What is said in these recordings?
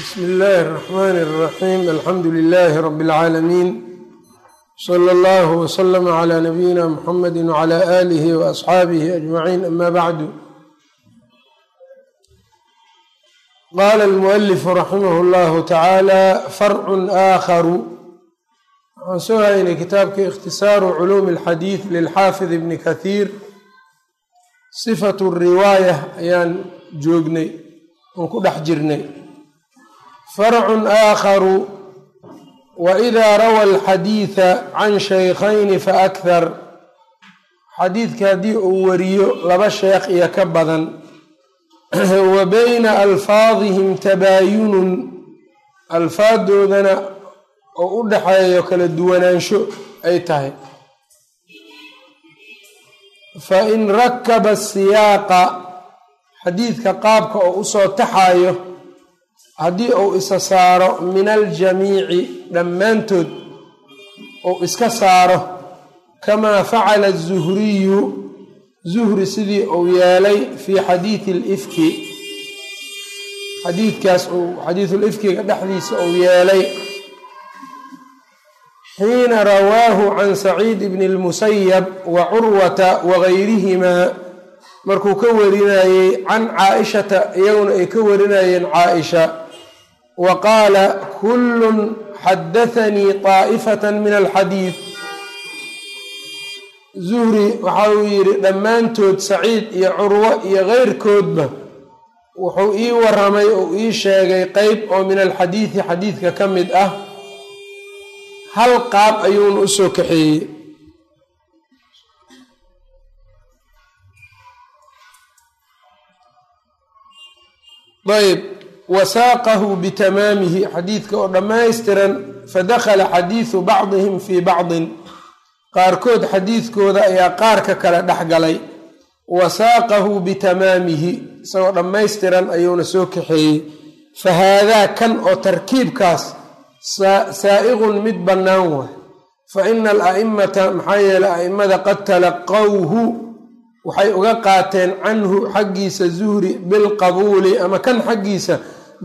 bsmi illaahi الرaxmn الraxim alxamdu lilahi rab اlcaalamiin slى اllah wslm عlى nabiyina mxamedi wعlى alih وasxaabihi ajmaciin ama bacdu qala اlmualifu raximah اllahu tacaala farcu aakharu waxaan soo haynay kitaabka ikhtisaaru culuumi اlxadiid lilxaafid ibni kathiir sifat riwaaya ayaan joognay oon ku dhex jirnay farcun aakharu waidaa rawa alxadiida can shaykhayni faakhar xadiidka haddii uu wariyo laba sheekh iyo ka badan. Wa bayna alfaadihim tabaayunun alfaadoodana oo u dhaxeeyo kala duwanaansho ay tahay. Fain rakaba siyaaqa xadiidka qaabka oo u soo taxayo haddii uu isa saaro min aljamiici dhammaantood uu iska saaro kamaa facala azuhriyu zuhri sidii uu yeelay fii xadiidi lifki xadiidkaas uu xadiidulifkiga dhexdiisa uu yeelay xiina rawaahu can saciid bni lmusayab wa curwata wagayrihimaa markuu ka warinayey can caaishata iyaguna ay ka warinayeen caaisha wa qaala kullun xadathanii taa'ifata min alxadiid zuhri waxa uu yidhi dhammaantood saciid iyo curwo iyo keyrkoodba wuxuu ii waramay oo ii sheegay qeyb oo min alxadiidi xadiidka ka mid ah hal qaab ayuuna u soo wasaaqahu bitamaamihi xadiidka oo dhammaystiran fadakhala xadiidu bacdihim fii bacdin. Qaarkood xadiidkooda ayaa qaarka kale dhex galay. Wasaaqahu bitamaamihi isagoo dhammaystiran ayuuna soo kaxeeyey. Fa haadaa kan oo tarkiibkaas saa'iqun mid bannaan waay fa ina ala'imata maxaa yeeley a'immada qad talaqawhu waxay uga qaateen canhu xaggiisa zuhri bilqabuuli ama kan xaggiisa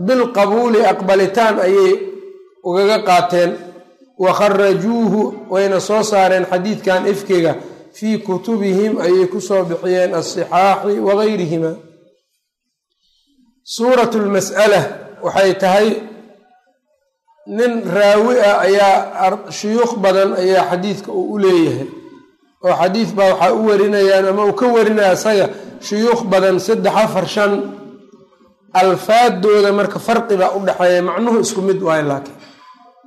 bilqabuuli aqbalitaan ayay ugaga qaateen wa kharajuuhu wayna soo saareen xadiidkan ifkiga fii kutubihim ayay ku soo bixiyeen asixaaxi wagayrihima suuratu lmas'ala waxay tahay nin raawi ah ayaa shuyuukh badan ayaa xadiidka uu u leeyahay oo xadiid baa waxaa u warinayaan ama uu ka warinaya isaga shuyuukh badan saddex afar shan alfaadooda marka farqibaa u dhexeeya macnuhu isku mid waayo laakiin.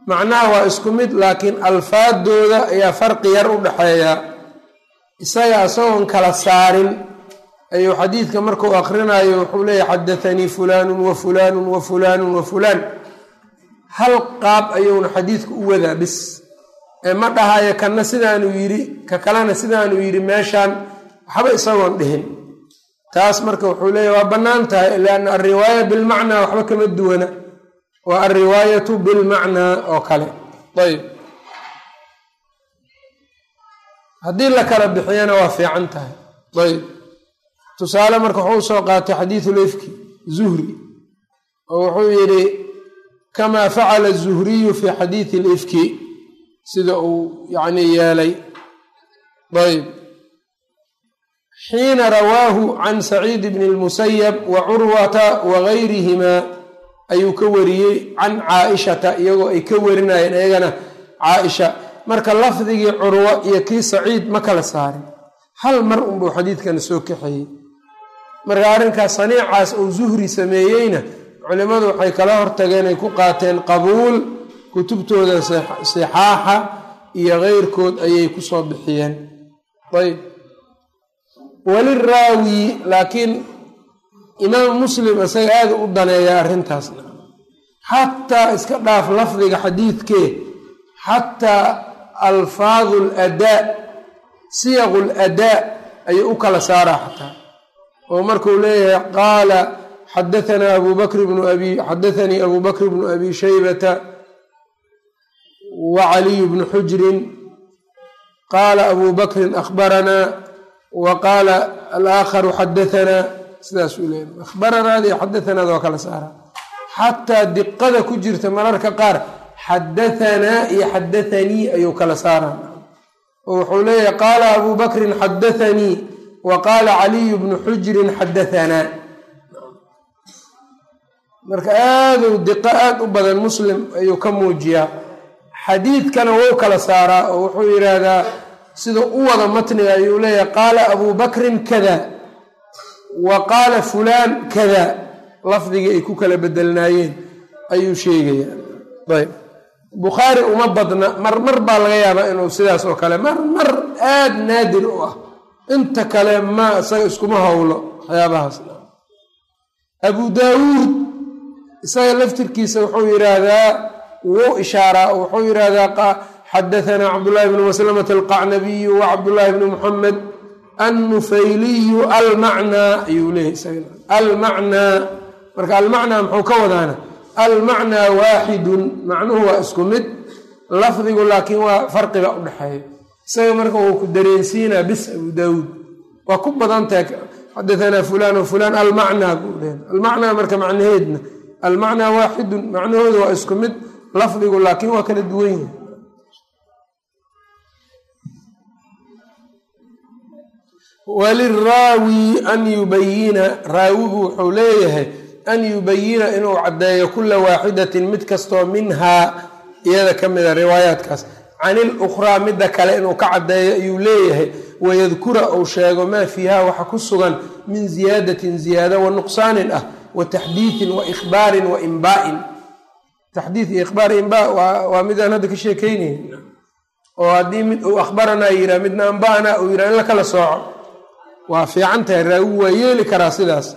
Macnaha waa isku mid laakiin alfaadooda ayaa farqi yar u dhexeeya isaga isagoon kala saarin ayuu xadiidka markuu akrinayo wuxuu leeyahy xadathanii fulaanun wa fulaanun wa fulaanun wa fulaan. Hal qaab ayuuna xadiidka u wadaa bis. Ee ma dhahayo kanna sidaanuu yidhi ka kalena sidaanuu yidhi meeshaan waxba isagoon dhihin taas marka wuxuu leeyahy waa bannaan tahay lianna alriwaaya bilmacnaa waxba kama duwana. Waa alriwaayatu bilmacnaa oo kale. Ayb haddii la kala bixiyana waa fiican tahay. Ayb tusaale marka wuxuu soo qaatay xadiidu lifki zuhri oo wuxuu yidhi kamaa facala zuhriyu fi xadiidi lifki sida uu yacni yeelay. Ayb xiina rawaahu can saciid bni lmusayab wa curwata wagayrihimaa ayuu ka wariyey can caaishata iyagoo ay ka warinayeen iyagana caaisha. Marka lafdigii curwo iyo kii saciid ma kala saarin. Hal mar unbuu xadiidkana soo kaxeeyey. Marka arrinkaas saniicaas uu zuhri sameeyeyna culimmadu waxay kala hortageen ay ku qaateen qabuul kutubtooda sixaaxa iyo keyrkood ayay ku soo bixiyeen. Ayb waliraawi laakiin imaam muslim isaga aada u daneeya arrintaasna xataa iska dhaaf lafdiga xadiidkee xataa alfaadu ladaa siyaqu ladaa ayuu u kala saaraa xataa oo markuu leeyahay qaala xadaanaa abu bakr bnu abi xadathanii abu bakr bnu abi shaybata wa caliyu bnu xujrin. Qaala abu bakrin akhbaranaa wa qaala alaakharu xadahanaa sidaasuu leeyahy akhbaranaada iyo xadathanaada waa kala saaraa xataa diqada ku jirta mararka qaar xadahanaa iyo xadathanii ayuu kala saaraa oo wuxuu leeyahay qaala abuu bakrin xadathanii wa qaala caliyu bnu xujrin xadahanaa marka aaduu diqo aada u badan muslim ayuu ka muujiyaa xadiidkana wou kala saaraa oo wuxuu yidhaahdaa sida u wada matniga ayuu leeyahay qaala abuu bakrin kada. Wa qaala fulaan kada. Lafdigii ay ku kala bedelnaayeen ayuu sheegayaa. Ayb. Bukhaari uma badna mar mar baa laga yaabaa inuu sidaas oo kale mar mar aada naadir u ah. Inta kale ma isaga iskuma howlo waxyaabahaas. Abu daawuud isaga laftirkiisa wuxuu yidhaahdaa wuu ishaaraa wuxuu yidhaahdaa xadahanaa cabdullaahi bnu maslamata alqacnabiyu wa cabdullaahi bnu muxamed annufayliyu almacnaa ayuu leeyahy almacnaa marka almacnaa muxuu ka wadaana almacnaa waaxidun macnuhu waa isku mid lafdigu laakiin waa farqiga u dhexeeya isaga marka wuu ku dareensiinaa bis abu daawuud waa ku badan tahay xadahanaa fulaan wa fulaan almacnaa buu leeyahy almacnaa marka macnaheedna almacnaa waaxidun macnahooda waa isku mid lafdigu laakiin waa kala duwan yahay waliraawi an yubayina raawigu wuxuu leeyahay an yubayina inuu caddeeyo kula waaxidatin mid kastoo minhaa iyada ka mida riwaayaadkaas. Can ilukhraa midda kale inuu ka caddeeyo ayuu leeyahay wayadkura uu sheego maa fiiha waxa ku sugan min ziyaadatin ziyaado wa nuqsaanin ah wa taxdiiin wa ikhbaarin wa imbaain taxdiid iyo ikhbaar imba waa midaan hadda ka sheekeynayna oo haddii mid uu akhbaranaa yiraa midna ambaana uu yiraa in la kala sooco waa fiican tahay raawi waa yeeli karaa sidaas.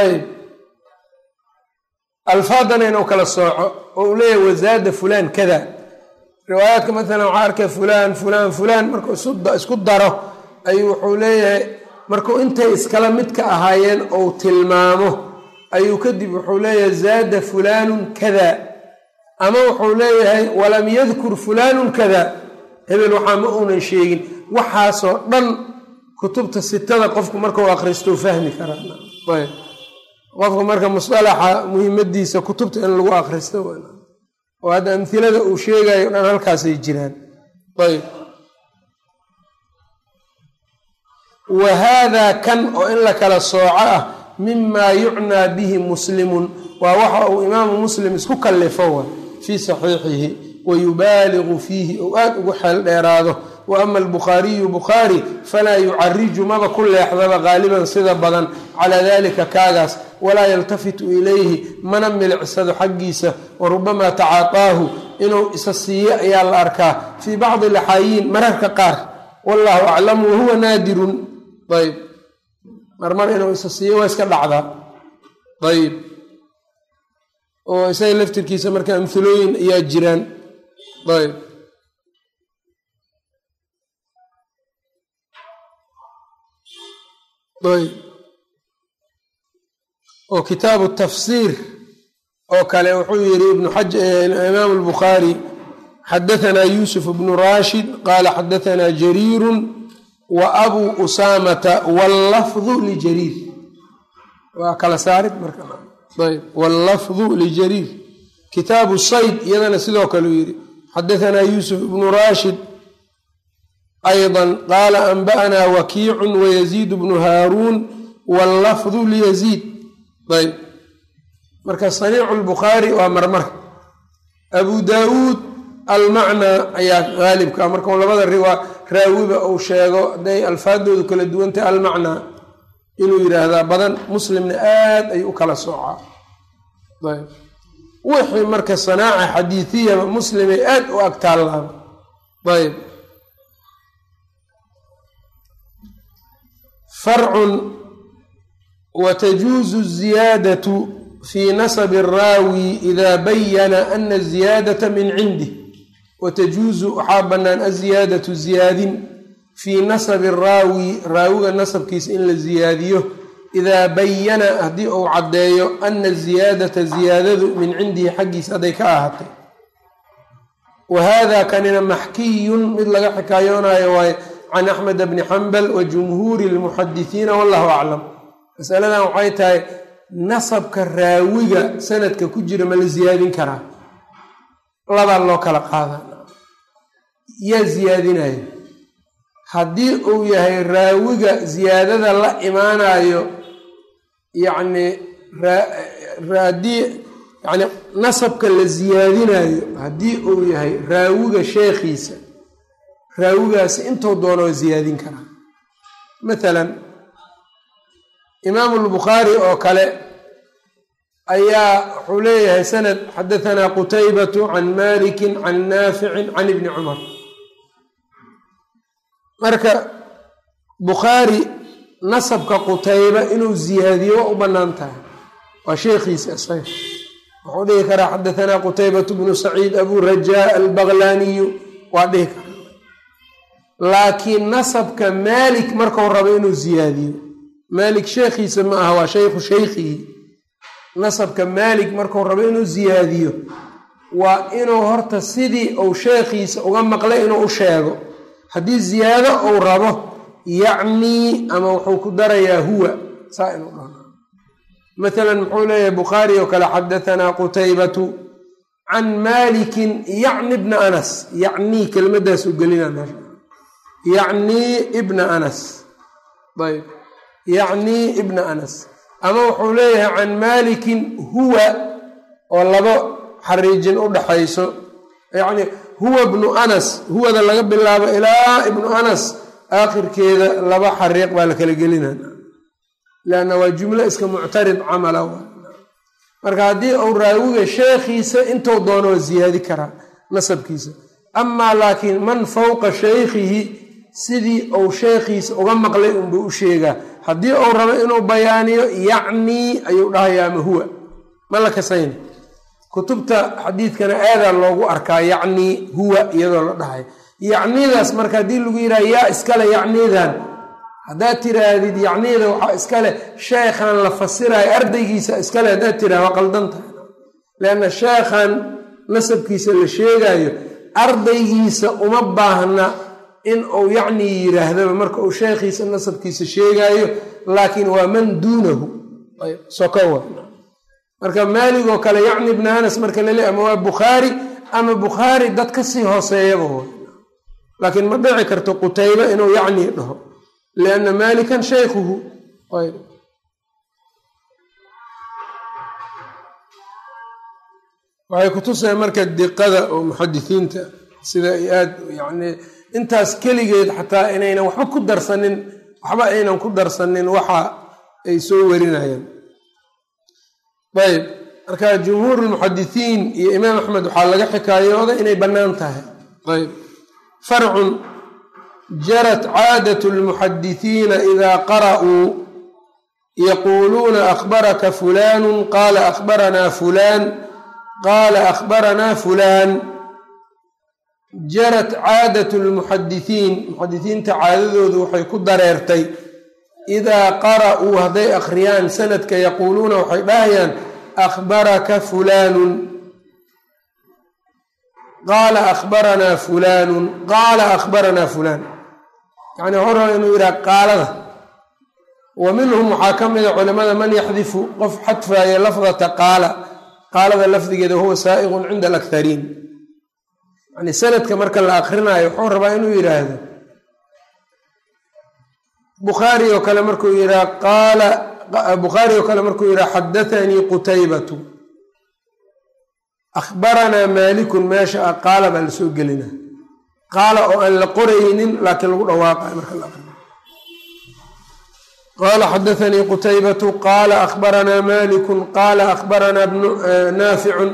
Ayb alfaadana inuu kala sooco oo uu leeyahay wazaada fulaan kada. Riwaayaadka maalan waxaa arkay fulaan fulaan fulaan. Markuu isku daro ayuu wuxuu leeyahay markuu intay iskala midka ahaayeen ou tilmaamo. Ayuu kadib wuxuu leeyahay zaada fulaanun kada. Ama wuxuu leeyahay walam yadkur fulaanun kada. Hebel waxaa ma uunan sheegin. Waxaasoo dhan kutubta sitada qofku markau akhristo fahmi karaa qofka marka musalaxa muhiimadiisa kutubta in lagu akhristo oo hadda amhilada uu sheegayo dhan halkaasay jiraan. Ayb. Wa haadaa kan oo in la kala sooco ah mimaa yucnaa bihi muslimun. Waa waxa uu imaamu muslim isku kallifo wa fii saxiixihi wa yubaaligu fiihi ou aad ugu xeel dheeraado wa albukhaariyu bukhaari falaa yucariju maba ku leexdaba qaaliban sida badan. Calaa dalika kaagaas walaa yaltafitu ilayhi mana milicsado xaggiisa. Wa rubamaa tacaataahu inuu isa siiyo ayaa la arkaa. Fii bacdi alaxaayiin mararka qaar. Wallahu aclam wahuwa naadirun. Ayb marmar inuu isa siiyo waa iska dhacdaa. Ayb oo isaga laftirkiisa marka amhilooyin ayaa jiraan. Ayb ayb oo kitaabu tafsiir oo kale wuxuu yidhi xaj imaam albukhaari xadahanaa yuusuf bnu raashid qaala xadahanaa jariiru wa abuu usaamata wallafdu lijariir waa kala saarid marka. Ayb wallafdu lijariir kitaabu sayd iyadana sidoo kaleu yidhi xadahanaa yuusuf ibnu raashid ayضa qaala anba'naa wakiicu wayaziid bnu haaruun wallafdu liyaziid ayb marka saniicu lbukhaari waa marmar abu daawuud almacnaa ayaa haalibka marka labada riwaa raawiba uu sheego hadday alfaadoodu kala duwantahay almacnaa inuu yidhaahdaa badan muslimna aad ay u kala soocaa ayb wixii marka sanaaca xadiidiyaba muslimay aad u agtaallaaba ayb farcun watajuuzu ziyaadatu fii nasabi araawi idaa bayana ana aziyaadata min cindih watajuuzu waxaa bannaan aziyaadatu ziyaadin fii nasabi araawi raawiga nasabkiisa in la ziyaadiyo. Idaa bayana haddii uu caddeeyo ana ziyaadata ziyaadadu min cindihi xaggiisa hadday ka ahaatay wa haada kanina maxkiyun mid laga xikaayoonayo waaye can axmed bni xambal wa jumhuuri lmuxadisiina wallahu aclam masaladan waxay tahay nasabka raawiga sanadka ku jira ma la ziyaadin karaa labaa loo kala qaada yaa ziyaadinayo haddii uu yahay raawiga ziyaadada la imaanayo yacni haddii yani nasabka la ziyaadinayo haddii uu yahay raawiga sheekhiisa raawigaasi intuu doono waa ziyaadin karaa mathalan imaamu lbukhaari oo kale ayaa wuxuu leeyahay sanad xadahanaa qutaybatu can malikin can naaficin can ibni cumar. Marka bukhaari nasabka qutayba inuu ziyaadiyo waa u bannaan tahay. Waa sheekhiisa isaga wuxuu dhihi karaa xadahanaa qutaybatu bnu saciid abu rajaa albaqlaaniyu waa dhihi karaa laakiin nasabka maalik markuu rabo inuu ziyaadiyo. Maalik sheekhiisa ma aha waa shaykhu shaykhihi nasabka maalik markuu rabo inuu ziyaadiyo waa inuu horta sidii uu sheekhiisa uga maqlay inuu u sheego. Haddii ziyaado uu rabo yacnii ama wuxuu ku darayaa huwa saa inuu dhaho mathalan muxuu leeyahay bukhaari oo kale xadahanaa qutaybatu can maalikin yacni bna anas. Yacnii kelmaddaas u gelina meesha yacnii ibna anas. Ayb yacnii ibna anas. Ama wuxuu leeyahay can maalikin huwa oo labo xariijin u dhaxayso. Yacni huwa bnu anas huwada laga bilaabo ilaa ibnu anas aakhirkeeda laba xariiq baa la kala gelina leanna waa jumlo iska muctarid camala marka haddii uu raawiga sheekhiisa intuu doono waa ziyaadi karaa nasabkiisa. Amaa laakiin man fowqa shaykhihi sidii uu sheekhiisa uga maqlay unbuu u sheegaa haddii uu rabo inuu bayaaniyo yacnii ayuu dhahayaa ama huwa? Ma la kasayn. Kutubta xadiidkana aadaa loogu arkaa yacnii huwa iyadoo la dhahay. Yacniidaas marka haddii lagu yidhaha yaa iskale yacniidan. Haddaad tiraahdid yacniida waxaa iskale. Sheekhan la fasirayo ardaygiisa iskale haddaad tiraha waa qaldan leanna sheekhan nasabkiisa la sheegayo ardaygiisa uma baahna in uu yacnii yidhaahdaba marka uu sheekhiisa nasabkiisa sheegaayo laakiin waa man duunahu. Sokowa marka maaligoo kale yacni ibna anas marka lale ama waa bukhaari ama bukhaari dad ka sii hooseeyaba w laakiin ma dhici karto qutayba inuu yacnii dhaho lianna maalikan shaykhuhu waxay kutusaya marka diqada oo muxadisiinta sida aad yani intaas keligeed xataa inaynan waxba ku darsanin waxba aynan ku darsanin waxa ay soo warinayaan. Ayb marka jumhuur lmuxadisiin iyo imaam axmed waxaa laga xikaayooda inay bannaan tahay. Ayb farcun jarat caadat lmuxadisiina idaa qara'uu yaquuluuna akhbaraka fulanu qaala akhbaranaa fulaan qaala akhbaranaa fulaan jarat caadat lmuxadisiin muxadisiinta caadadoodu waxay ku dareertay idaa qara'uu hadday akhriyaan sanadka yaquuluuna waxay dhahayaan akhbaraka fulaanun qaala akhbaranaa fulaanun. Qaala akhbaranaa fulaan. Yacni hora inuu yidhaha qaalada. Wa minhum waxaa ka mida culamada man yaxdifu qof xadfaaya lafdata qaala. Qaalada lafdigeeda huwa saa'iqun cinda alakhariin yani sanadka marka la akrinaayo wuxuu rabaa inuu yidhaahdo. Bukhaari oo kale markuu yidhaha qaala bukhaari oo kale markuu yidhaha xadathanii qutaybatu. Akhbaranaa maalikun meesha ah qaala baa la soo gelina qaala oo aan la qoraynin laakiin lagu dhawaaqayo marka la aqrinayo qaala xadathanii qutaybatu. Qaala akhbaranaa malikun qaala akhbaranaa naaficun.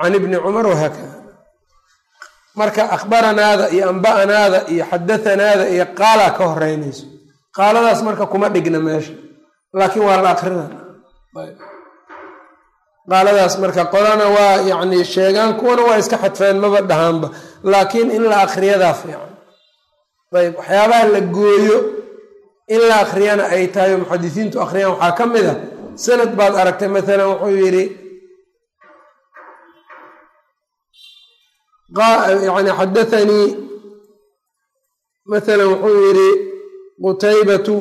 Can ibni cumar wahaakada marka akhbaranaada iyo amba'anaada iyo xadathanaada iyo qaala ka horeynayso qaaladaas marka kuma dhigna meesha laakiin waa la akrina qaaladaas marka qolana waa yacni sheegaan kuwana waa iska xadfeen maba dhahaanba laakiin in la akriyadaa fiican. Ayb waxyaabaha la gooyo in la akriyana ay tahay oo muxadisiintu akhriyaan waxaa ka mid a. Sanad baad aragtay maalan wuxuu yidhi yani xadathanii maalan wuxuu yidhi qutaybatu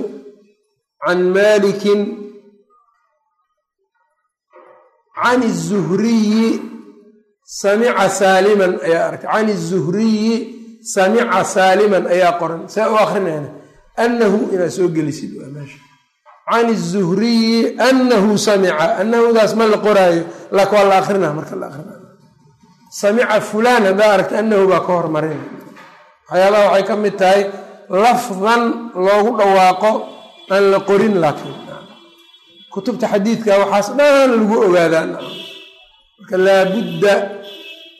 can malikin can izuhriyi samica saaliman ayaa arkay can izuhriyi samica saaliman ayaa qoran saa u akrinayna annahu inaad soo gelisid waa meesha can izuhriyi annahu samica annahudaas ma la qoraayo laakin waa la akrinaa marka la akrinayo samica fulaan haddaa aragta annahu baa ka hormarin. Waxyaabaha waxay ka mid tahay lafdan loogu dhawaaqo aan la qorin laakiin. Kutubta xadiidka waxaas dhan lagu ogaadaa marka laabudda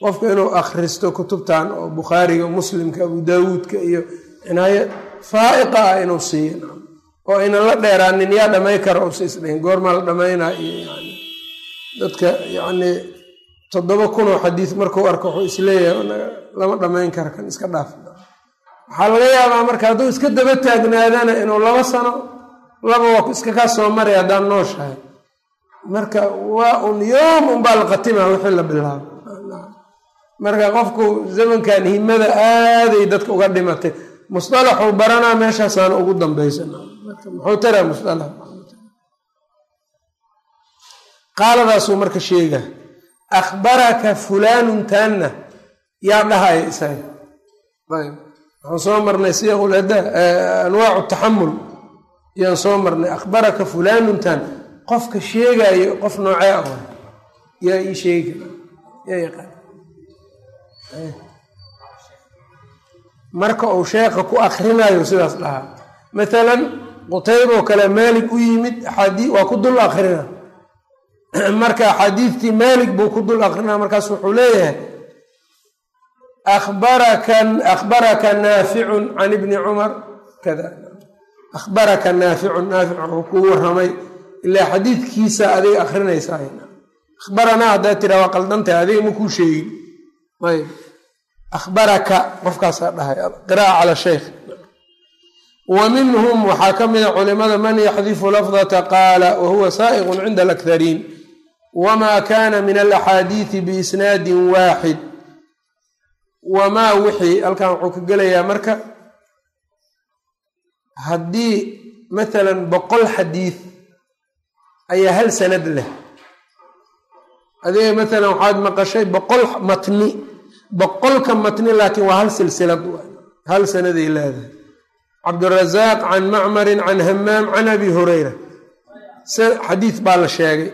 qofka inuu akhristo kutubtan oo bukhaariga muslimka abu daawuudka iyo cinaayo faa'iqa ah inuu siiyo. Oo aynan la dheeraanin yaa dhamay kara usa isdhahin goormaa la dhamaynaa iyo yani dadka yacnii toddoba kunoo xadiis markuu arko wuxuu is leeyahay lama dhammayn kara kan iska dhaaf. Waxaa laga yaabaa marka hadduu iska daba taagnaadana inuu laba sano laba waa iska kaa soo maray haddaan nooshahay marka waa un yoom unbaa la qatima wixii la bilaabo. Marka qofku zamankan himada aaday dadka uga dhimatay musalaxuu baranaa meeshaasaana ugu dambaysa muxuu taraa musalax qaaladaasuu marka sheega akhbaraka fulaanun taanna yaa dhahaya isaga ayb waxaan soo marnay siiqul adaa anwaacu taxamul yaan soo marnay akhbaraka fulaanun taan qofka sheegaayo qof noocee ah yaa ii sheegi yaa yaqaan marka uu sheekha ku akrinayo sidaas dhahaa maalan qutayboo kale maalig u yimid waa ku dul akrina marka axaadiidtii maalig buu ku dul akrinaa markaas wuxuu leeyahay akhbaraka naaficun can ibni cumar. Kada. Akhbaraka naaficun naafic wuxuu kuu waramay ilaa xadiidkiisa adiga akrinaysaa akhbaranaa haddaa tiraa waa qaldantahay adiga ma kuu sheegin. Ayb. Akhbaraka qofkaasaa dhahay qira'a cala sheykh wa waxaa ka mida culimada man yaxdifu lafdata? qaala wa huwa saa'iqun cinda alakhariin wamaa kaana min alaxaadiidi biisnaadin waaxid wamaa wixii halkan wuxuu ka gelayaa marka haddii maalan boqol xadiid ayaa hal sanad leh adiga maalan waxaad maqashay boqol matni boqolka matni laakiin waa hal silsilad hal sanaday leedahay cabdirazaaq can macmarin can hamaam can abi hureyra xadiid baa la sheegay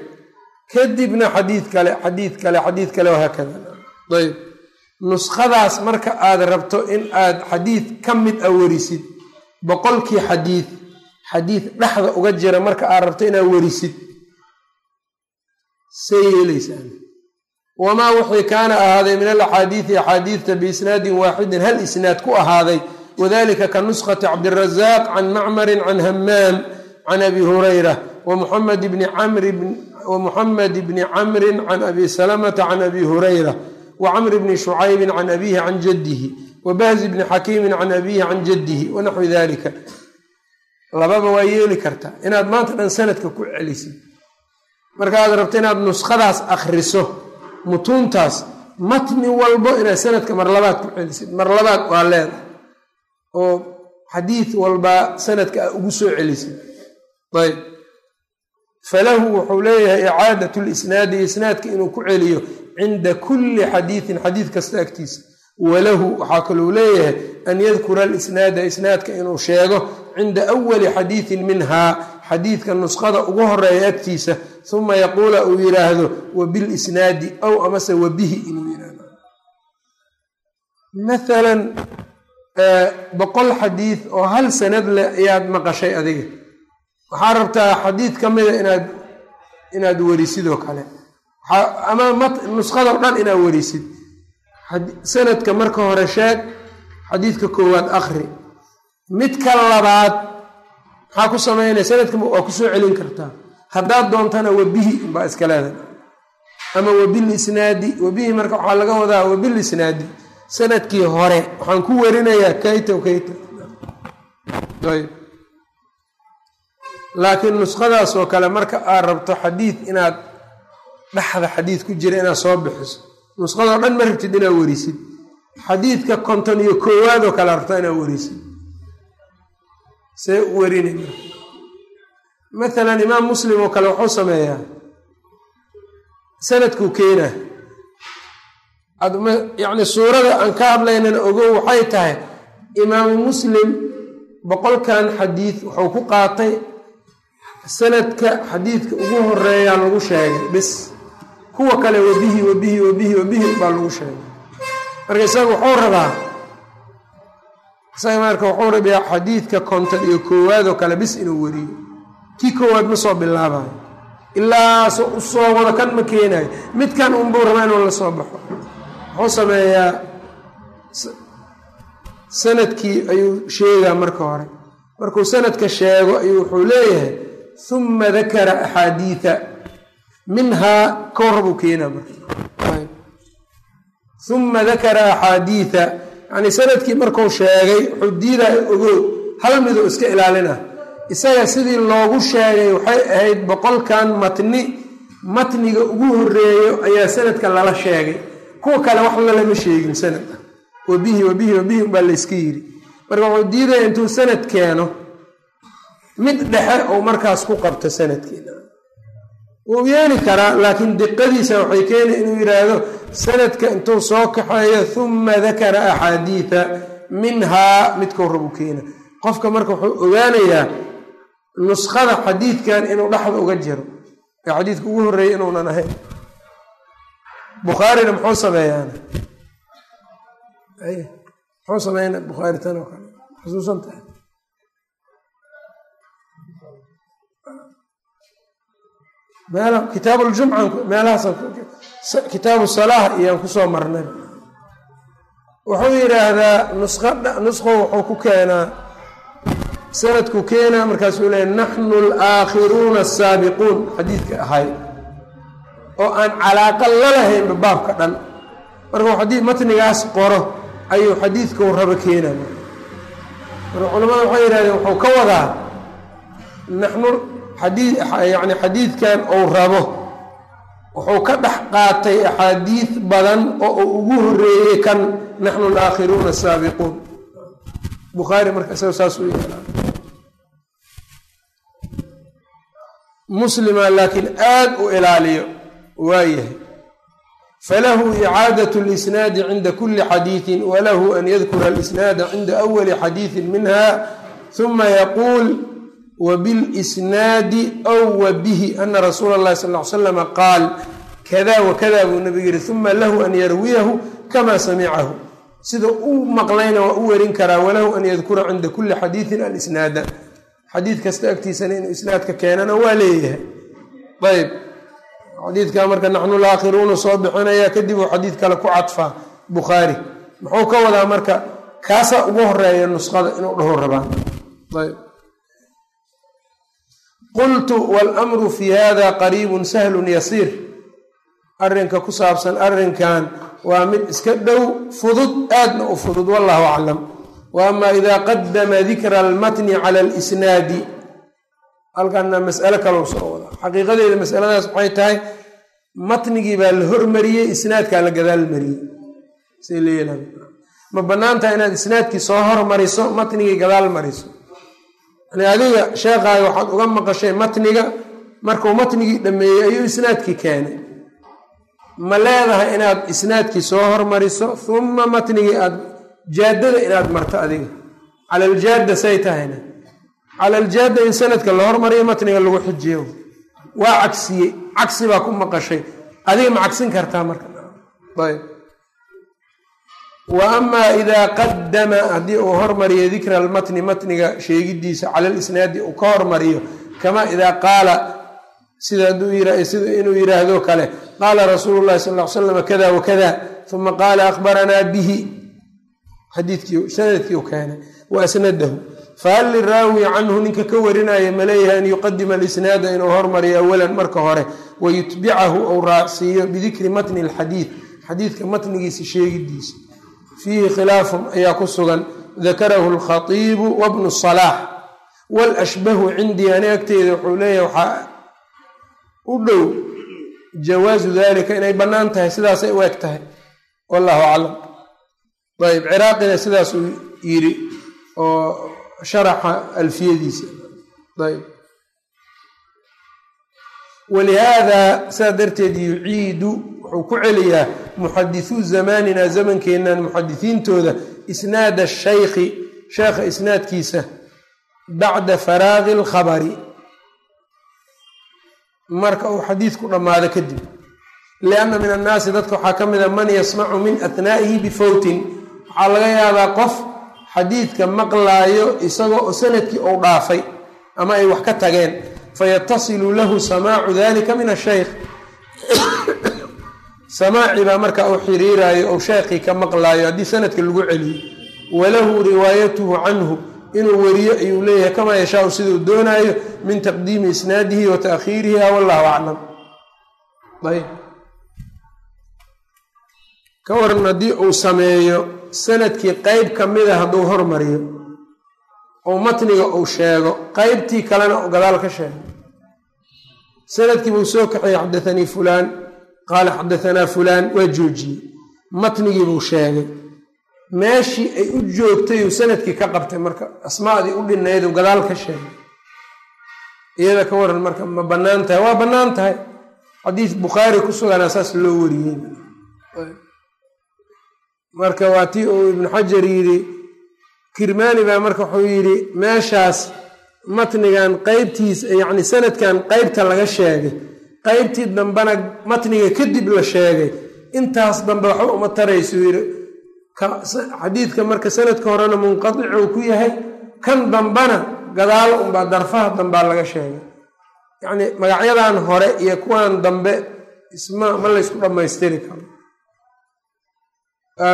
kadibna xadiid kale xadiid kale xadiid kale wahaakada ayb nuskhadaas marka aad rabto in aad xadiid ka mid a werisid boqolkii xadiid xadiid dhexda uga jira marka aad rabto inaad werisid see yeelaysaan. Wamaa wixii kaana ahaaday min alaxaadiidi axaadiidta biisnaadin waaxidin hal isnaad ku ahaaday. Wadalika ka nuskhati cabdirazaaq can macmarin can hamaam can abi hureyra wamuxamed bni camri wamuxamed bni camrin can abi salamata can abi hureyra wacamr bni shucaybin can abihi can jaddihi wabahzi bni xakiimin can abihi can jaddihi wanaxwi dalika lababa waa yeeli kartaa inaad maanta dhan sanadka ku celisid. Markaaad rabto inaad nuskhadaas akhriso mutuuntaas matni walbo inaad sanadka mar labaad ku celisid. Mar labaad waa leedahay oo xadiid walbaa sanadka ugu soo celisid. Ayb falahu wuxuu leeyahay icaadat lisnaadi isnaadka inuu ku celiyo cinda kulli xadiidin xadiid kasta agtiisa. Walahu waxaa kaluu leeyahay an yadkura alisnaada isnaadka inuu sheego cinda awali xadiidin minhaa xadiidka nuskhada ugu horreeya agtiisa uma yaquula uu yidhaahdo wabilisnaadi aw amase wabihi inuu yidhaahdo maalan boqol xadiid oo hal sanad leh ayaad maqashay adiga waxaa rabtaa xadiid ka mida inaad inaad werisid oo kale. Ama nuskhadao dhan inaad werisid sanadka marka hore sheeg xadiidka koowaad akri midka labaad maxaa ku samaynaya sanadka waa ku soo celin kartaa haddaad doontana wabihi baa iska leedahay. Ama wabilisnaadi wabihi marka waxaa laga wadaa wabilisnaadi sannadkii hore waxaan ku werinayaa kayta kayta. Ayb laakiin nuskhadaas oo kale marka aad rabto xadiid inaad dhexda xadiid ku jira inaad soo bixiso nuskhadoo dhan ma rabtid inaad werisid xadiidka konton iyo koowaad oo kale rabto inaad werisid see u werinay maalan imaam muslim oo kale wuxuu sameeyaa. Sanadkuu keenaa yacni suurada aan ka hadlaynana ogow waxay tahay imaamu muslim boqolkan xadiid wuxuu ku qaatay sanadka xadiidka ugu horeeyaa lagu sheegay bis. Kuwa kale wabihi wabihi wabihi wabihi baa lagu sheegay. Marka isaga wuxuu rabaa isaga marka wuxuu rabaa xadiidka konton iyo koowaad oo kale bis inuu weriyo kii koowaad ma soo bilaabayo ilaa u soo wado kan ma keenayo midkan unbuu rabaa inuu la soo baxo. Wuxuu sameeyaa sannadkii ayuu sheegaa marka hore. Markuu sanadka sheego ayuu wuxuu leeyahay uma dakara axaadiida minhaa kowra buu keenaa marka uma dakara axaadiida yacni sannadkii markuu sheegay wuxuu diidayo ogow hal miduu iska ilaalina isaga sidii loogu sheegay waxay ahayd boqolkan matni matniga ugu horeeyo ayaa sanadka lala sheegay kuwa kale wax lalama sheegin sanad wabihi wabihi wabihi umbaa layska yiri marka wuxuu intuu sanad keeno mid dhexe ou markaas ku qabto sanadkiina. Wuu yeeli karaa laakiin diqadiisa waxay keeni inuu yidhaahdo sanadka intuu soo kaxeeyo uma dakara axaadiida minhaa midkuu rabu keena qofka marka wuxuu ogaanayaa nuskhada xadiidkan inuu dhexda uga jiro ee xadiidka ugu horreeyay inuunan ahayn. Bukhaarina muxuu sameeyaana? Muxuu sameyna bukhaari tan oo kale? Xusuusan tahay meel kitaabu ljumca meelahaas kitaabu salaah iyaan ku soo marnay. Wuxuu yidhaahdaa nusqo wuxuu ku keenaa sanadku keenaa markaasuu leeya naxnu alaakhiruuna asaabiquun xadiidka ahay oo aan calaaqa la lahaynba baabka dhan. Marka xadii matnigaas qoro ayuu xadiidkau rabo keenaa. Marka culamada waxay yihahdeen wuxuu ka wadaa naxnu yani xadiidkan uu rabo wuxuu ka dhex qaatay axaadiid badan oo uu ugu horeeyey kan naxnu alaakhiruuna asaabiquun bukhaari marka isaga saasuu yeelaa muslima laakiin aad u ilaaliyo waayahay falahu icaadat lisnaadi cinda kuli xadiidin walahu an yadkura alisnaada cinda awali xadiidin minha uma yaquul wbilisnaadi aw wabihi ana rasuula اllahi sal ly slama qaal kada wakada buu nabigu yihi huma lahu an yarwiyahu kama samicahu sida u maqlayna waa u werin karaa walahu an yadkura cinda kuli xadiiثin alisnaada. Xadiid kasta agtiisana inuu isnaadka keenana waa leeyahay. Ayb xadiidka marka naxnu laakhiruuna soo bixinaya kadib uu xadiid kale ku cadfaa bukhaari. Muxuu ka wadaa marka kaasaa ugu horreeya nusqada inuu dhaho rabaa qultu wاlmru fi hada qariibun sahlun yasiir. Arrinka ku saabsan arrinkan waa mid iska dhow fudud aadna u fudud wallahu aclam. Wa ama ida qadama dikra almatni cala alisnaadi. Halkana mas'alo kalou soo wadaa xaqiiqadeeda masaladaas waxay tahay matnigii baa la hormariyey isnaadkaa la gadaal mariyey ma bannaan tahay inaad isnaadkii soo hormariso matnigii gadaal mariso yani adiga sheekaaga waxaad uga maqashay matniga markuu matnigii dhameeyey ayuu isnaadkii keenay. Ma leedahay inaad isnaadkii soo hormariso uma matnigii aad jaadada inaad marto adiga. Cala aljaadda say tahayna. Cala aljaadda in sanadka la hormariyo matniga lagu xijiyo waa cagsiyey cagsi baa ku maqashay. Adiga ma cagsin kartaa marka. Ayb wa amaa idaa qadama haddii uu hormariyo dikra almatni matniga sheegidiisa cala alisnaadi uu ka hormariyo kama idaa qaala sida inuu yiraahdo kale qaala rasuulu llahi sal l slam kada wakada uma qaala akhbaranaa bihi. Xadiidkii sannadkii u keenay wa asnadahu. Fahal liraawi canhu ninka ka warinaya maleeyahay an yuqadima alisnaada inuu hormariyo awalan marka hore wayutbicahu ou raacsiiyo bidikri matni alxadiid xadiidka matnigiisa sheegidiisa fiihi khilaafun ayaa ku sugan dakarahu alkhatiibu wabnu salaax walashbahu cindii ani agteeda wuxuu leeyahay waxaa u dhow jawaazu dalika inay bannaan tahay sidaasay u eg tahay wallahu aclam ayb ciraaqina sidaasuu yiri oo sharaxa alfiyadiisa ayb walihaada saa darteed yuciidu wuxuu ku celiyaa muxadisuu zamanina zamankeennan muxadisiintooda isnaada shaykhi sheekha isnaadkiisa bacda faraaqi alkhabari. Marka uu xadiidku dhammaado kadib lianna min annaasi dadka waxaa ka mid a man yasmacu min athnaa'ihi bifawtin. Waxaa laga yaabaa qof xadiidka maqlaayo isagoo sannadkii uu dhaafay ama ay wax ka tageen fayatasilu lahu samaacu dalika min ashaykh samaaci baa marka uu xiriiraayo ou sheekhii ka maqlaayo haddii sanadka lagu celiyo walahu riwaayatuhu canhu inuu weriyo ayuu leeyahay kamaa yashaau siduu doonaayo min taqdiimi isnaadihi wa taakhiiriha wallahu aclam. Ayb ka waran haddii uu sameeyo sannadkii qeyb ka mida hadduu hormariyo oo matniga uu sheego qeybtii kalena u gadaal ka sheego sannadkii buu soo kaxeeyey xadathanii fulaan qaala xadahanaa fulaan waa joojiyey matnigii buu sheegay meeshii ay u joogtay uu sannadkii ka qabtay marka asmaadii u dhinayd uu gadaal ka sheegay iyada ka waran marka ma bannaan tahay waa bannaan tahay xadiis bukhaari ku suganaa saas loo wariyey marka waa tii uu ibnu xajar yidhi kirmaani baa marka wuxuu yidhi meeshaas matnigan qeybtiis yacni sanadkan qeybta laga sheegay qeybtii dambena matniga kadib la sheegay. Intaas dambe waxba uma taraysuu yidhi xadiidka marka sanadka horena munqadic uu ku yahay kan dambena gadaalo unbaa darfaha dambaa laga sheegay. Yacni magacyadan hore iyo kuwan dambe isma ma laysku dhammaystiri karo.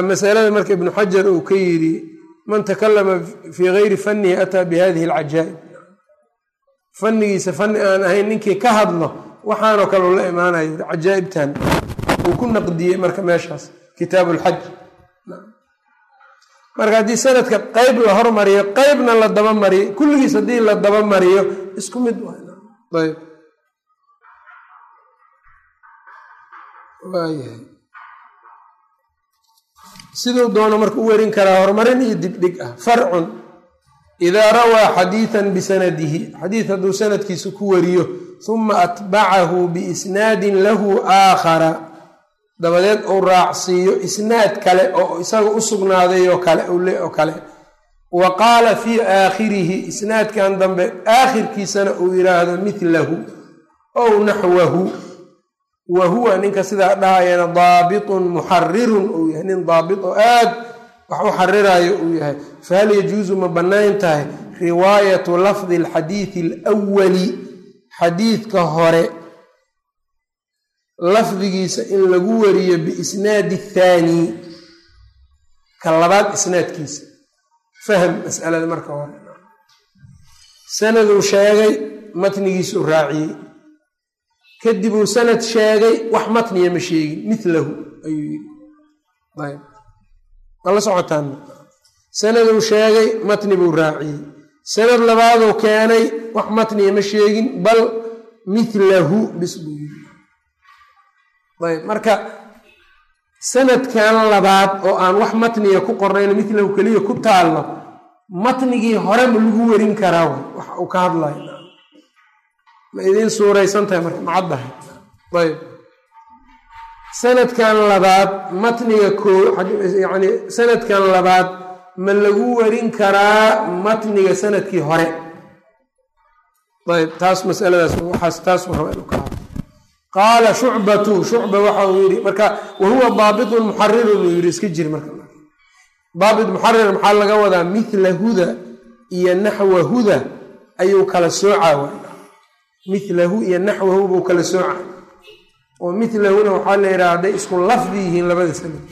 Masalada marka ibnu xajar uu ka yidhi man takalama fii gayri fannihi ataa bi hadihi alcajaa'ib. Fannigiisa fanni aan ahayn ninkii ka hadlo waxaanoo kale uu la imaanayo cajaa'ibtan uu ku naqdiyey marka meeshaas kitaabu lxaj marka haddii sanadka qeyb la hormariyo qeybna la daba mariyo kulligiis haddii la daba mariyo isku mid ayb waayahay siduu doono marka u werin karaa horumarin iyo dibdhig ah farcun idaa rawaa xadiidan bisanadihi xadiid hadduu sanadkiisa ku wariyo huma atbacahu biisnaadin lahu aakhara dabadeed uu raacsiiyo isnaad kale oo isaga u sugnaaday oo kale wa qaala fii aakhirihi isnaadkan dambe aakhirkiisana uu yidhaahdo midlahu ow naxwahu wa huwa ninka sidaa dhahayana daabitun muxarirun uu yahay nin daabit oo aad wax u xarirayo uu yahay. Fahal yajuusu ma bannayn tahay riwaayatu lafdi alxadiidi alwali xadiidka hore. Lafdigiisa in lagu wariyo biisnaadi athaani ka labaad isnaadkiisa. Fahm masalada marka hore. Sanaduu sheegay matnigiisuu raaciyey. Kadibuu sanad sheegay wax matniya ma sheegin milahu ayuu yidhi ayb mala socotaan. Sanaduu sheegay matni buu raaciyey. Sanad labaaduu keenay wax matniya ma sheegin bal milahu bis yidhi. Ayb marka sanadkan labaad oo aan wax matniya ku qornayn milahu keliya ku taallo matnigii hore ma lagu werin karaa wax uu ka hadlayo. Ma idiin suuraysan tahay marka macaddahay ayb sanadkan labaad matniga koo yacni sanadkan labaad ma lagu werin karaa matniga sannadkii hore. Ayb taas masaladaas hadlo qaala shucbatu shucba waxa uu yidhi marka wahuwa daabitun muxarirun uu yidhi iska jir marka. Daabit muxarir maxaa laga wadaa? Mithla huda iyo naxwa huda ayuu kala soocaa milahu iyo naxwahu buu kala sooca oo milahuna waxaa la yidhaha hadday isku lafdi yihiin labada sanad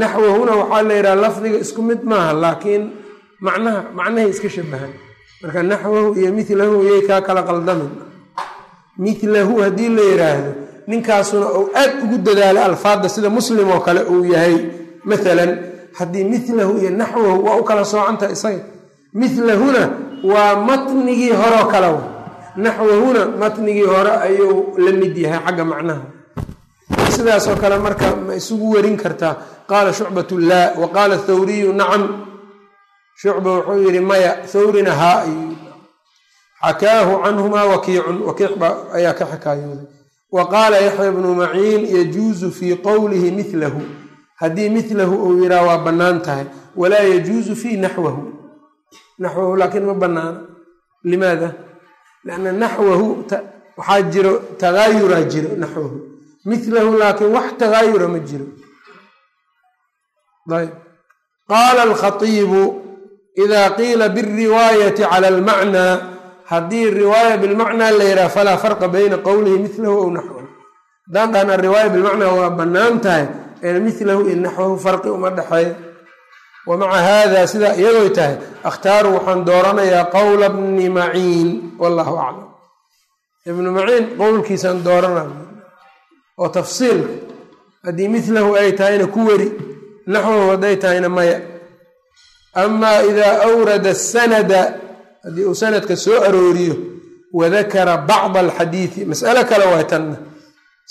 naxwahuna waxaa la yidhaha lafdiga isku mid maaha laakiin macnaha macnahay iska shabahan. Marka naxwahu iyo milahu iyay kaa kala qaldamin. Milahu haddii la yidhaahdo ninkaasuna uu aad ugu dadaalo alfaadda sida muslim oo kale uu yahay. Maalan haddii milahu iyo naxwahu waa u kala soocantaha isaga. Milahuna waa matnigii horeo kale naxwahuna matnigii hore ayuu la mid yahay xagga macnaha. Sidaasoo kale marka ma isugu werin kartaa qaala shucbatu laa wa qaala thawriyu nacam. Shucba wuxuu yidhi maya thawrina haa ayuu xakaahu canhumaa wakiicun. Wakiic baa ayaa ka xikaayooday. Wa qaala yaxya bnu maciin yajuusu fii qowlihi milahu haddii milahu uu yihaa waa bannaan tahay walaa yajuusu fii naxwahu. Naxwahu laakiin ma bannaana. Limaada lianna naxwahu waxaa jiro tagaayuraa jiro naxwahu milahu laakiin wax tagaayura ma jiro ayb qaala alkhaiibu ida qiila biriwaayati cala almacnaa haddii riwaaya bilmacnaa la yidhaha falaa farqa bayna qowlihi milahu aw naxwahu haddaan dhahna riwaaya bilmacnaa waa bannaan tahay milahu iyo naxwahu farqi uma dhexeeyo wa maca haada sidaa iyadoy tahay akhtaaru waxaan dooranayaa qowla bni maciin wallahu aclam. Ibnu maciin qowlkiisaan dooranaya oo tafsiilka haddii milahu ay tahayna ku weri naxwahu hadday tahayna maya. Amaa idaa awrada sanada haddii uu sanadka soo arooriyo wadakara bacda alxadiidi mas'alo kale waay tanna.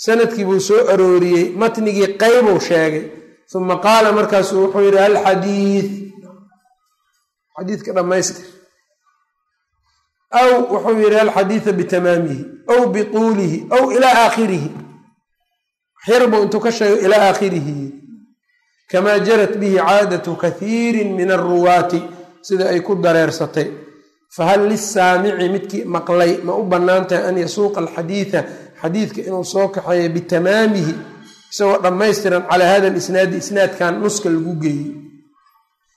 Sanadkii buu soo arooriyey matnigii qeybuu sheegay uma qaala markaasu wuxuu yidhi alxadiid xadiidka dhammaystir aw wuxuu yidhi alxadiida bitamaamihi aw bituulihi aw ilaa aakhirihi. Xirbuu intuu ka sheego ilaa aakhirihi. Kamaa jarat bihi caadatu kathiirin min alruwaati sida ay ku dareersatay. Fahal lisaamici midkii maqlay ma u bannaan tahay an yasuuqa alxadiida xadiidka inuu soo kaxeeyo bitamaamihi isagoo dhammaystiran calaa hada lisnaadi isnaadkan nuska lagu geeyey.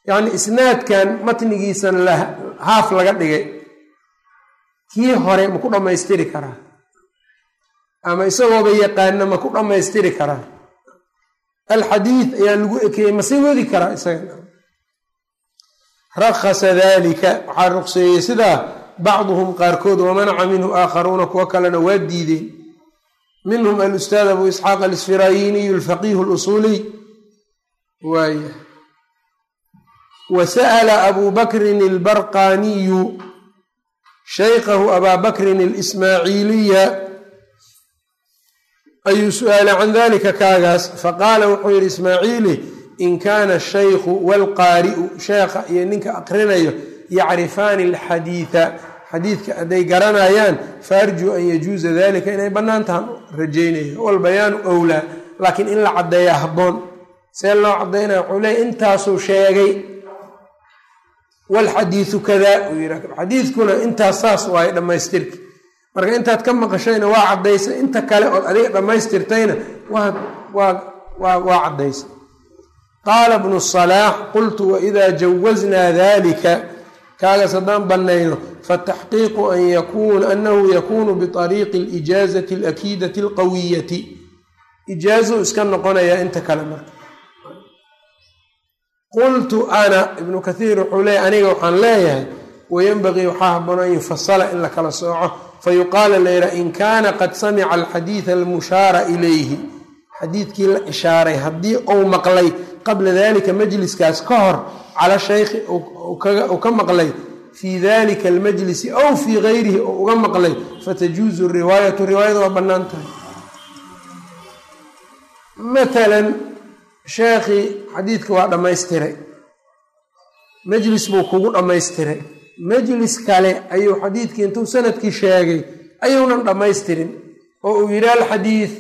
Yacnii isnaadkan matnigiisan haaf laga dhigay. Kii hore ma ku dhammaystiri karaa? Ama isagooba yaqaana ma ku dhammaystiri karaa? Alxadiid ayaa lagu ekeeyey masii wadi karaa isaga? Rakhasa dalika waxaa ruqseeyey sidaa bacduhum qaarkood wamanaca minhu aakharuuna kuwo kalena waa diideen minhum alustaad abu isxaaq alisfirayiniyu alfaqiihu alusuuliy waaya wa sa'ala abu bakrin albarqaniyu shaykhahu abaa bakrin alismaaciiliya ayuu su'aalay can dalika kaagaas. Faqaala wuxuu yidhi ismaaciili in kaana ashaykhu waalqaari'u sheekha iyo ninka aqrinayo yacrifaani alxadiida xadiidka hadday garanayaan faarjuu an yajuuza dalika inay bannaan tahan rajaynaya walbayaanu owlaa laakiin in la caddeeya habboon. See loo caddaynaya wuxuu intaasuu sheegay. Walxadiidu kadaa. Uu yidha xadiidkuna intaas saas waaye dhammaystirka marka intaad ka maqashayna waa caddaysay inta kale ood adiga dhammaystirtayna waa caddaysay qaala bnu salaax qultu waidaa jawaznaa dalika kaagaas haddaan bannayno fataxqiiqu anahu yakunu biariiqi alijaazati alakiidati alqawiyati ijaazu iska noqonayaa inta kale marka qultu ana ibnu kathiir wuxuu leeyahy aniga waxaan leeyahay wayanbagii waxaa haboon an yufasala in la kala sooco fayuqaala layidhaha in kaana qad samica alxadiida almushaara ilayhi xadiidkii la ishaaray haddii uu maqlay qabla dalika majliskaas ka hor cala shaykhi uu ka maqlay. Fii dalika almajlisi aw fii gayrihi oo uga maqlay. Fatajuuzu riwaayatu riwaayada waa bannaan tahay. Matalan sheekhii xadiidka waa dhammaystiray majlis buu kugu dhammaystiray majlis kale ayuu xadiidkii intuu sannadkii sheegay ayuunan dhammaystirin. Oo uu yidhi alxadiid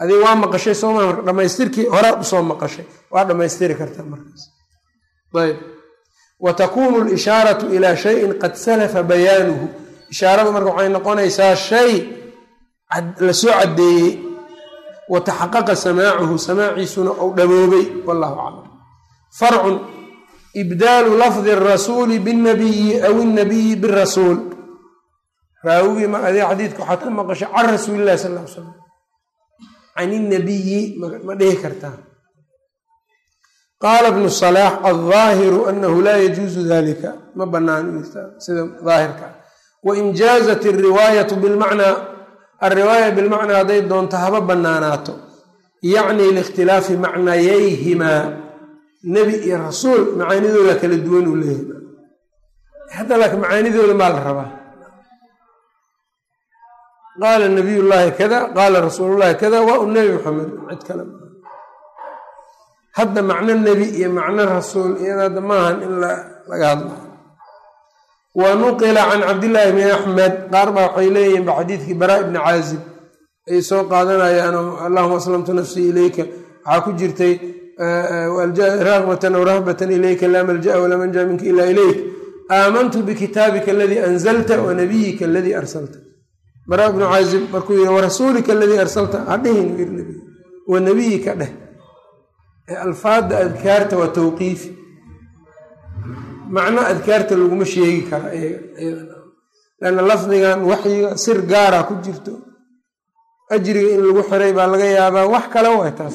adig waa maqashay sooma marka dhammaystirkii horaa u soo maqashay. Waa dhammaystiri kartaa markaas. Ayb wa takuunu lishaaratu ilaa shayin qad salafa bayaanuhu. Ishaaradu marka waxay noqonaysaa shay la soo caddeeyey. Wa taxaqaqa samaacuhu samaaciisuna ou dhaboobay. Wallahu aclam. Farcun ibdaalu lafdi arasuuli binnabiyi aw innabiyi birasuul raawigii ma adee xadiidka waxaad ka maqashay can rasuulillahi sal ly slam can innabiyi ma dhihi kartaa qaala bnu salaax aldaahiru anahu laa yajuusu dalika ma bannaan irtaa sida daahirka wain jaazat alriwaayatu bilmacnaa alriwaaya bilmacnaa hadday doonto haba bannaanaato. Yacni liikhtilaafi macnayayhimaa nebi iyo rasuul macaanidooda kala duwan uu leeyahay. Hadda laakiin macaanidooda maa la rabaa qaala nabiy llaahi kada qaala rasuulu llahi kada waa u nebi maxamed cid kale hadda macno nebi iyo macno rasuul iyada hadda maahan in laga hadla wa nuqila can cabdillaahi bni axmed qaar baa waxay leeyihiin ba xadiidkii baraa ibni caazib ay soo qaadanayaan allahuma aslamtu nafsii ilayka waxaa ku jirtay ragbatan aw rahbatan ilayka laa malja'a walaa manja minka ila ilayk aamantu bikitaabika aladii anzalta wa nabiyika aladii arsalta baraa ibnu caazib markuu yihi warasuulika aladii arsalta? Hadhihin yiri nabig wa nabiyika dheh. Alfaadda adkaarta waa tawqiifi. Macno adkaarta laguma sheegi kara lanna lafdigan waxyiga sir gaara ku jirto. Ajriga in lagu xiray baa laga yaabaa wax kale way taas.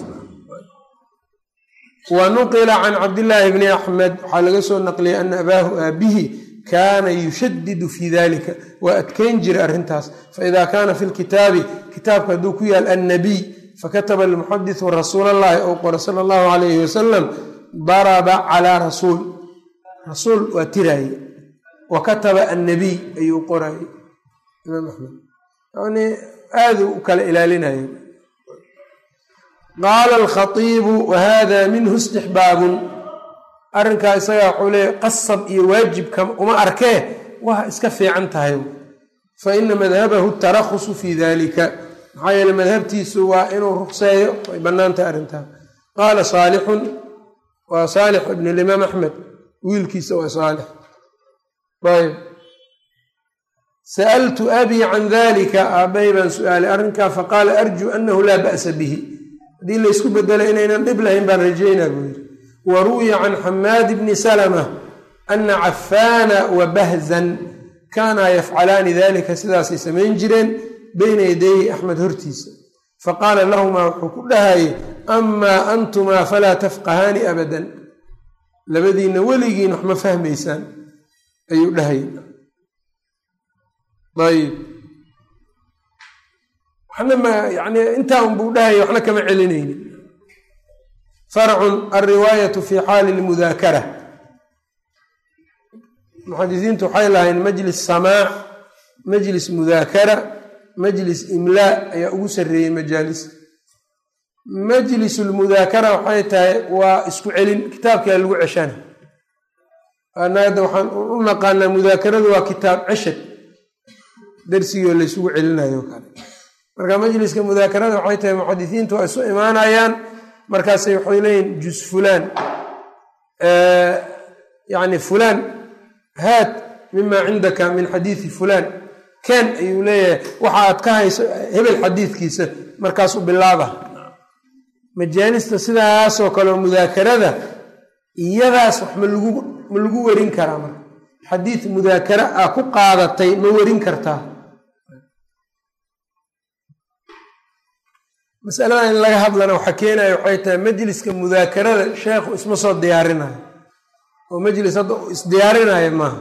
Wa nuqila can cabdillaahi bni axmed waxaa laga soo naqliyay ana abaahu aabihi kaana yushadidu fii dalika waa adkeyn jiray arrintaas. Faida kaana fi lkitaabi kitaabka hadduu ku yaal annabiy fakataba lmuxadisu rasuul allahi ou qora sala allahu alayhi wasalam daraba calaa rasuul. Rasuul waa tiraaye wa kataba annabiy ayuu qoraaye imaam axmed. Yani aaduu u kala ilaalinayo qaala alkhaiibu wahada minhu istixbaabun arrinkaa isagaa leeya qasab iyo waajibka uma arkee waa iska fiican tahay. Fa ina madhabahu tarakhusu fii dalika maxaa yeele madhabtiisu waa inuu rukseeyo way bannaan tahay arrintaa. Qaala saalixun waa saalix ibn limaam axmed. Wiilkiisa waa saalix. Ayb sa'altu abii can dalika aabbay baan su'aalay arrinkaa faqaala arjuu anahu laa ba'sa bihi. Haddii laysku bedelay inaynan dhib lahayn baan rajaynaa buu yidhi wa ruwiya can xamaad bni salama ana cafaana wa bahzan kaanaa yafcalaani dalika sidaasay samayn jireen bayna yadayhi axmed hortiisa faqaala lahumaa wuxuu ku dhahayay amaa antumaa falaa tafqahaani abadan labadiinna weligiin wax ma fahmaysaan ayuu dhahayay ayb waxna ma yani intaa unbuu dhahaya waxna kama celinaynin farcun alriwaayatu fi xaali lmudaakara muxadisiintu waxay lahayn majlis samaac majlis mudaakara majlis imlaa ayaa ugu sarreeyey majaalis. Majlis lmudaakara waxay tahay waa isku celin kitaabkaa lagu ceshana. Anada waxaan u naqaanaa mudaakaradu waa kitaab ceshad. Darsigoo laysugu celinayo kale. Marka majliska mudaakarada waxay tahay muxadisiintu waa isu imaanayaan markaasay waxay leeyihiin jus fulaan. Yani fulaan haad mima cindaka min xadiidi fulaan. Ken ayuu leeyahay. Waxa aad ka hayso hebel xadiidkiisa markaasuu bilaaba. Majaalista sidaasoo kaleo mudaakarada iyadaas wax malagu ma lagu werin karaa marka. Xadiid mudaakara ah ku qaadatay ma werin kartaa masaladan in laga hadlana waxa keenaya waxay tahay majliska mudaakarada sheekhu isma soo diyaarinayo oo majlis hadda isdiyaarinaya maaha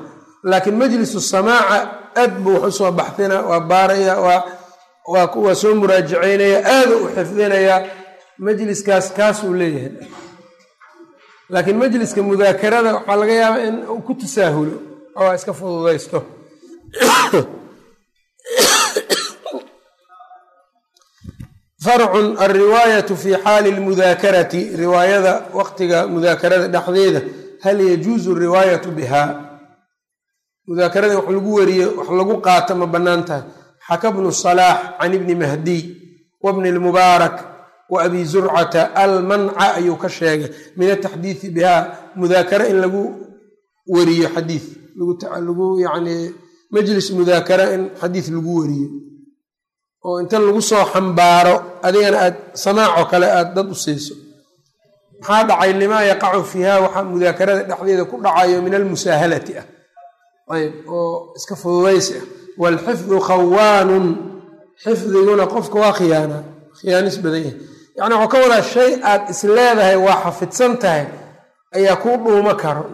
laakiin majlisu samaaca aad buu wax u soo baxdina waa baaraya waa soo muraajaceynaya aada u xifdinayaa majliskaas kaasuu leeyahay. Laakiin majliska mudaakarada waxaa laga yaabaa in uu ku tasaahulo oo iska fududaysto farcun alriwaayatu fi xaali lmudaakarati riwaayada waqtiga mudaakarada dhexdeeda hal yajuuzu riwaayatu biha? Mudaakarada wax lagu wariyo wax lagu qaato ma bannaan tahay. Xaka bnu salaax can ibni mahdiy wabni lmubaarak wa abi zurcata almanca ayuu ka sheegay. Min ataxdiidi biha mudaakara in lagu wariyo xadiid lagu yani majlis mudaakara in xadiid lagu wariyo oo inta lagu soo xambaaro adigana aad samaacoo kale aad dad u siiso. Maxaa dhacay? Limaa yaqacu fiiha waxaa mudaakarada dhexdeeda ku dhacayo min almusaahalati ah. Ayb oo iska fududaysi ah. Waalxifdu khawaanun xifdiguna qofka waa khiyaana. Khiyaanis badan yahay. Yacni waxuu ka wadaa shay aad is leedahay waa xafidsan tahay ayaa kuu dhuumo karo.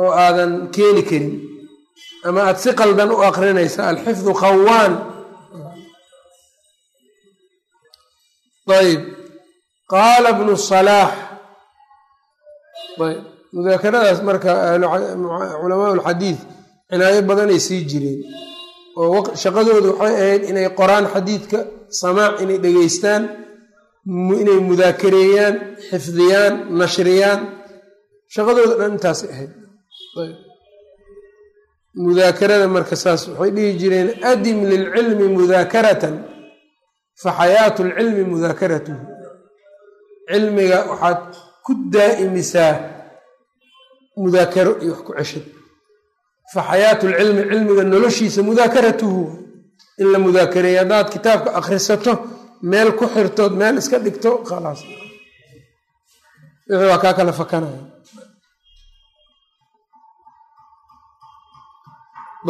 Oo aadan keeni karin. Ama aad si qaldan u aqrinaysa alxifdu khawaan ayb qaala bnu salaax ayb mudaakaradaas marka culamaa ulxadiid cinaayo badanay sii jireen oo shaqadoodu waxay ahayd inay qoraan xadiidka samaac inay dhegeystaan inay mudaakareeyaan xifdiyaan nashriyaan shaqadooda dhan intaasay ahayd mudaakarada marka saas waxay dhihi jireen adim lilcilmi mudaakaratan fa xayaatu lcilmi mudaakaratuhu. Cilmiga waxaad ku daa'imisaa mudaakaro iyo wax ku ceshad fa xayaatu lcilmi cilmiga noloshiisa mudaakaratuhu. In la mudaakareeyo haddaad kitaabka akhrisato meel ku xirtood meel iska dhigto khalaas wixii waa kaa kala fakanaya.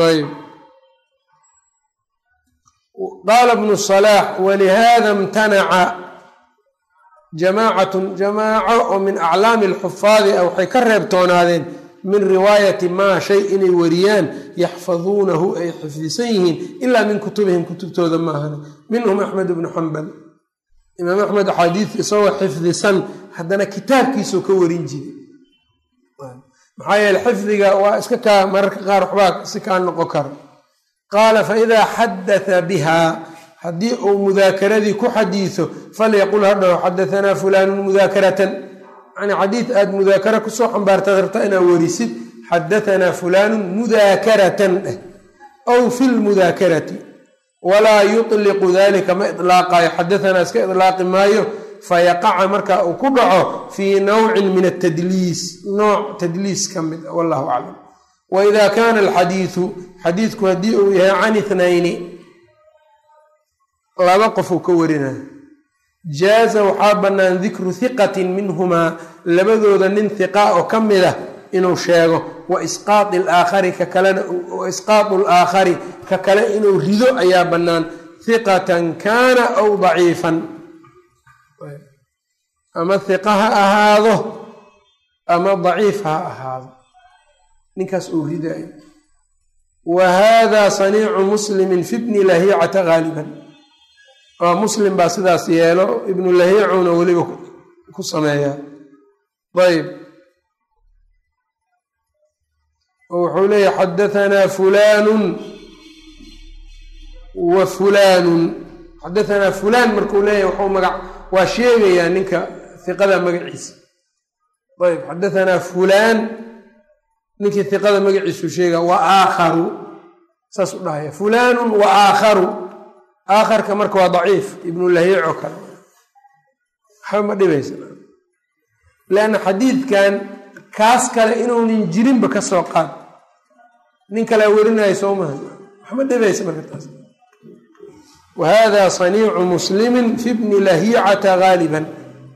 Ayb qaala bnu salaax walihada imtanaca jamaacatun jamaaco oo min aclaami alxufaadi ah waxay ka reebtoonaadeen min riwaayati maa shay inay wariyaan yaxfaduunahu ay xifdisan yihiin ilaa min kutubihim kutubtooda maahane minhum axmed bnu xambal imaam axmed axaadiis isagoo xifdisan haddana kitaabkiisuu ka warin jiray maxaa yeele xifdiga waa iska kaa mararka qaar waxbaa si kaa noqon karo qaala faidaa xadatha bihaa haddii uu mudaakeradii ku xadiiso falyaqul hadhaho xadahanaa fulaanun mudaakaratan yani xadiid aad mudaakara ku soo xambaartaad rabtaa inaad werisid xadahanaa fulaanun mudaakaratan eh aw fi lmudaakarati walaa yuطliqu dalika ma ilaaqayo xadahanaa iska ilaaqi maayo. Fayaqaca marka uu ku dhaco fii nawcin min atadliis nooc tadliis ka mid a wallahu aclam waida kaana alxadiidu xadiidku haddii uu yahay can ithnayni laba qof uu ka warinayo jaaza waxaa bannaan dikru hiqatin minhumaa labadooda nin hiqa oo ka mid ah inuu sheego. Wa isqaai alaakhari ka kalena wa isqaatu alaakhari ka kale inuu rido ayaa bannaan. Hiqatan kaana aw daciifan. Ama hiqa ha ahaado ama daciif ha ahaado ninkaas uu ridaayo wa hada saniicu muslimin fi bni lahiicata gaaliban oo muslim baa sidaas yeelo ibnu lahiicuna weliba ku sameeyaa ayb wuxuu leeyahy xadahanaa fulaanun wa fulaanun xadahanaa fulaan markuu leeyahy wuxuu maga waa sheegayaa ninka hiqada magaciisa. Ayb xadahanaa fulaan ninkii hiqada magaciisuu sheega wa aakharu. Saas u dhahaya fulaanun wa aakharu. Aakharka marka waa daciif ibnu lahiico kale. Waxba ma dhibaysa. Leanna xadiidkan kaas kale inuunan jirinba ka soo qaad. Nin kalea werinayo soo maha waxma dhibaysa marka taas. Wa hada saniicu muslimin fi bni lahiicata gaaliban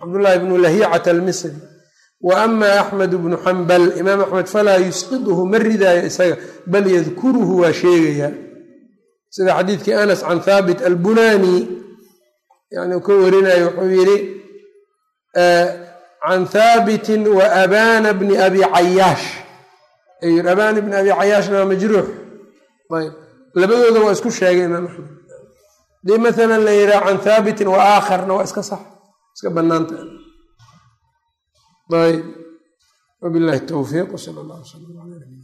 cabdullahi bnu lahiicata almisri wa ama axmed bnu xambal imaam axmed falaa yusqiduhu ma ridaayo isaga bal yadkuruhu waa sheegayaa sida xadiidkii anas can thaabit albunani yani uu ka warinayo wuxuu yidhi can thaabitin wa abana bni abi cayaash. Abana bni abi cayaashna waa majruux. Ayb labadooda waa isku sheegay imaam axmed dii maalan la yidhaha can thaabitin wa aakharna waa iska sax iska banaanta ayb wabillahi towfiiq wsala allah nabiyina